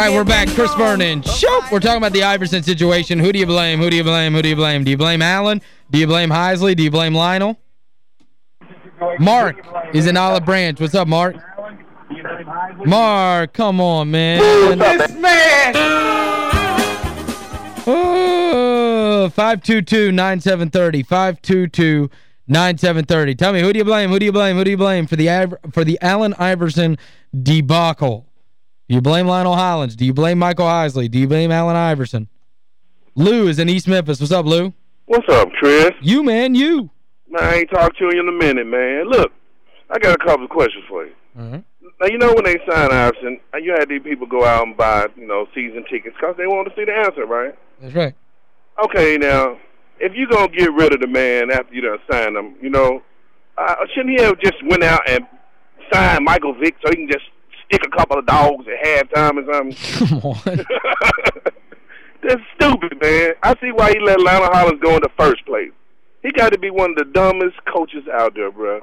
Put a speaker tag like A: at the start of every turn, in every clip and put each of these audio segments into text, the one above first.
A: right, we're back. Chris Vernon. Shoop. We're talking about the Iverson situation. Who do you blame? Who do you blame? Who do you blame? Do you blame Allen? Do you blame Heisley? Do you blame Lionel? Mark is in Olive Branch. What's up, Mark? Mark, come on, man.
B: This man!
A: Oh, 522-9730. 522-9730. Tell me, who do you blame? Who do you blame? Who do you blame for the for the Allen Iverson debacle? Do you blame Lionel Hollins? Do you blame Michael Heisley? Do you blame Allen Iverson? Lou is in East Memphis. What's up, Lou?
C: What's up, Chris?
A: You, man, you.
C: Man, I ain't talked to you in a minute, man. Look, I got a couple of questions for you.
A: Uh -huh.
C: Now, you know when they signed Iverson, you had these people go out and buy, you know, season tickets because they wanted to see the answer, right?
A: That's right.
C: Okay, now, if you're going to get rid of the man after you done signed him, you know, uh, shouldn't he have just went out and signed Michael Vick so he can just stick a couple of dogs at halftime or something?
A: Come on.
C: That's stupid, man. I see why he let Lionel Hollins go in the first place. He got to be one of the dumbest coaches out there, bro.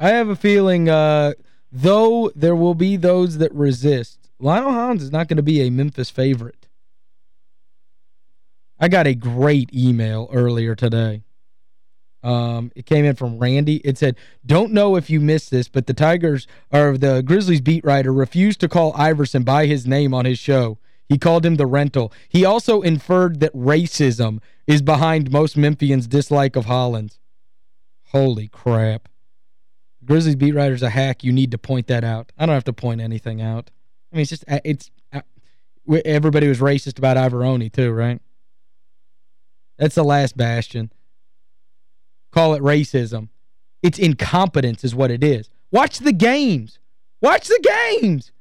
A: I have a feeling, uh, though there will be those that resist, Lionel Hollins is not going to be a Memphis favorite. I got a great email earlier today. Um, it came in from Randy. It said, don't know if you missed this, but the Tigers, or the Grizzlies beat writer, refused to call Iverson by his name on his show. He called him the rental. He also inferred that racism is behind most Memphians' dislike of Hollins. Holy crap. Grizzlies beat writer's a hack. You need to point that out. I don't have to point anything out. I mean, it's just, uh, it's, uh, everybody was racist about Iavaroni too, right? That's the last bastion. Call it racism. It's incompetence is what it is. Watch the games. Watch the games.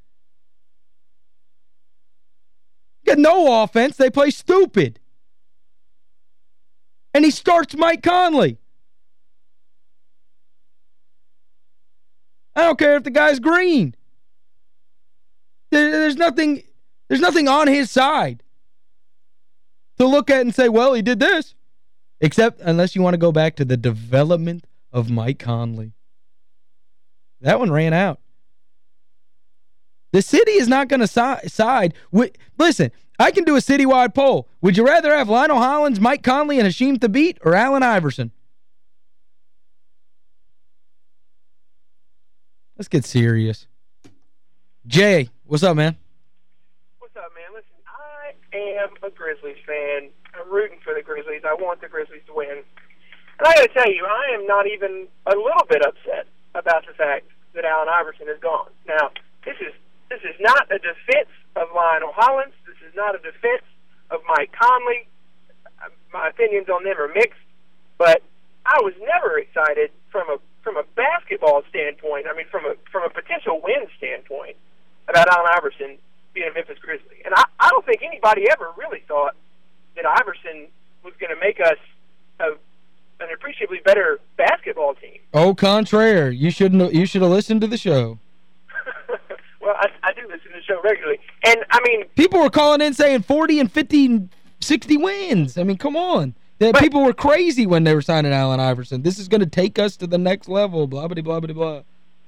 A: Got no offense. They play stupid. And he starts Mike Conley. I don't care if the guy's green. There's nothing there's nothing on his side to look at and say, well, he did this. Except unless you want to go back to the development of Mike Conley. That one ran out. The city is not going to si side. With, listen, I can do a citywide poll. Would you rather have Lionel Hollins, Mike Conley, and Hasheem Thabeet or Allen Iverson? Let's get serious. Jay, what's up, man?
D: What's up, man? Listen, I am a Grizzlies fan. I'm rooting for the Grizzlies. I want the Grizzlies to win. And I got to tell you, I am not even a little bit upset about the fact that Allen Iverson is gone. Now, this is this is not a defense of Lionel Hollins. This is not a defense of Mike Conley. My opinions on them are mixed, but I was never excited from a from a basketball standpoint. I mean, from a from a potential win standpoint about Allen Iverson being a Memphis Grizzly. And I, I don't think anybody ever really thought that Iverson was going to make us a, an appreciably better basketball team.
A: Au contraire. You shouldn't you should have listened to the show.
D: well, I, I do listen to the show regularly. And, I mean...
A: People were calling in saying 40 and 50 and 60 wins. I mean, come on. The but, people were crazy when they were signing Allen Iverson. This is going to take us to the next level, blah, blah, blah, blah, blah.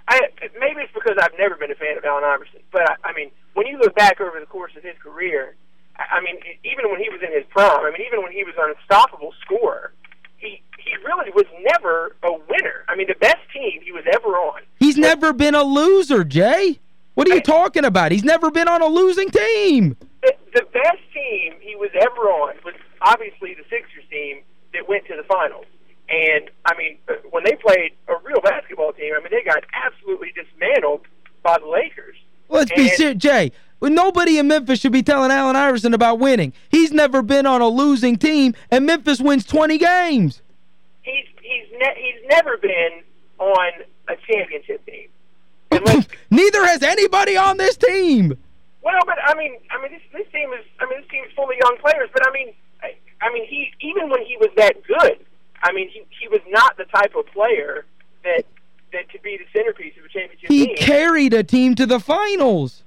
D: I, maybe it's because I've never been a fan of Allen Iverson. But, I, I mean, when you look back over the course of his career, I mean, even when he was in his prime, I mean, even when he was an unstoppable scorer, he he really was never a winner. I mean, the best team he was ever on.
A: He's never been a loser, Jay. What are you I, talking about? He's never been on a losing team.
D: The, the best team he was ever on was obviously the Sixers team that went to the finals. And, I mean, when they played a real basketball team, I mean, they got absolutely dismantled by the Lakers.
A: Let's and, be serious, Jay. Nobody in Memphis should be telling Allen Iverson about winning. He's never been on a losing team, and Memphis wins 20 games.
D: He's he's ne he's never been on a championship team.
A: Neither has anybody on this team.
D: Well, but I mean, I mean, this this team is, I mean, this team is full of young players. But I mean, I, I mean, he even when he was that good, I mean, he he was not the type of player that that could be the centerpiece of a championship
A: he
D: team.
A: He carried a team to the finals.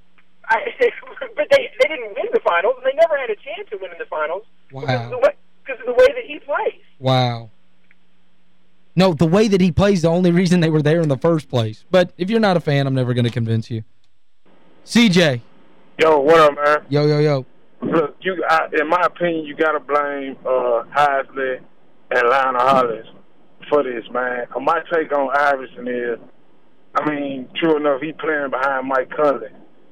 D: I, but they they didn't win the finals, and they never had a chance to win in the finals
A: wow.
D: because, of the way, because of the way that he plays.
A: Wow. No, the way that he plays the only reason they were there in the first place. But if you're not a fan, I'm never going to convince you. CJ.
B: Yo, what up, man?
A: Yo, yo, yo.
B: Look, you, I, in my opinion, you got to blame uh, Heisley and Lionel Hollins for this, man. Uh, my take on Iverson is, I mean, true enough, he playing behind Mike Conley,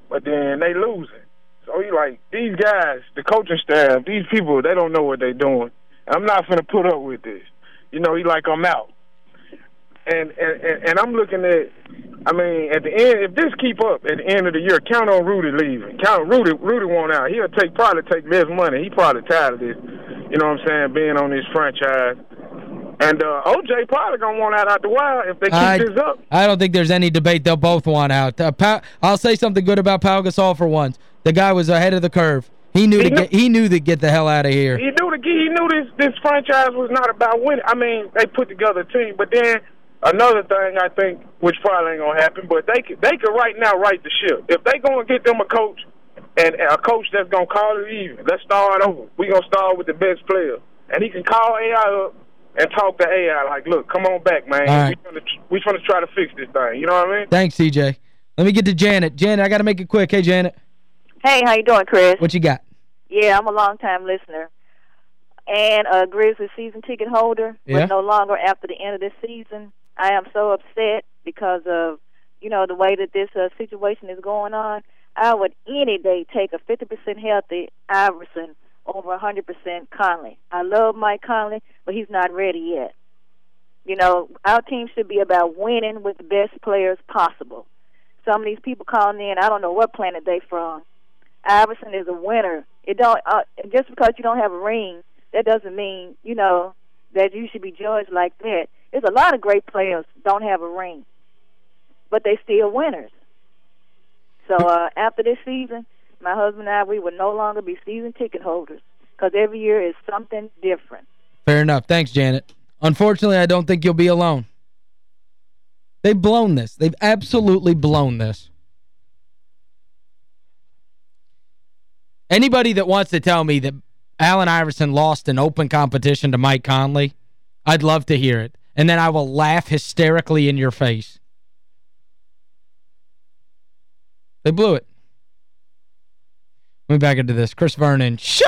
B: but then they losing. So he like these guys, the coaching staff, these people, they don't know what they're doing. I'm not gonna put up with this. You know, he like I'm out. And and and I'm looking at. I mean, at the end, if this keep up at the end of the year, count on Rudy leaving. Count on Rudy. Rudy won't out. He'll take probably take less money. He probably tired of this. You know what I'm saying? Being on this franchise. And uh, OJ probably gonna want out after a while if they keep
A: I,
B: this up.
A: I don't think there's any debate. They'll both want out. Uh, I'll say something good about Pau Gasol for once. The guy was ahead of the curve. He knew he to knew, get he knew to get the hell out of here.
B: He knew to get, he knew this this franchise was not about winning. I mean, they put together a team, but then another thing I think, which probably ain't gonna happen, but they could they could right now right the ship. If they gonna get them a coach and a coach that's gonna call it even, let's start over. We gonna start with the best player, and he can call AI up and talk to AI like, look, come on back, man.
A: Right.
B: We we trying to try to fix this thing. You know what I mean?
A: Thanks, CJ. Let me get to Janet. Janet, I got to make it quick. Hey, Janet.
E: Hey, how you doing, Chris?
A: What you got?
E: Yeah, I'm a long-time listener. And a Grizzlies season ticket holder,
A: yeah.
E: but no longer after the end of this season. I am so upset because of, you know, the way that this uh, situation is going on. I would any day take a 50% healthy Iverson over 100% Conley. I love Mike Conley, but he's not ready yet. You know, our team should be about winning with the best players possible. Some of these people calling in, I don't know what planet they from. Iverson is a winner. It don't uh, just because you don't have a ring, that doesn't mean you know that you should be judged like that. There's a lot of great players don't have a ring, but they still winners. So uh, after this season, my husband and I, we will no longer be season ticket holders because every year is something different.
A: Fair enough. Thanks, Janet. Unfortunately, I don't think you'll be alone. They've blown this. They've absolutely blown this. Anybody that wants to tell me that Allen Iverson lost an open competition to Mike Conley, I'd love to hear it. And then I will laugh hysterically in your face. They blew it. Let me back into this. Chris Vernon, shoot!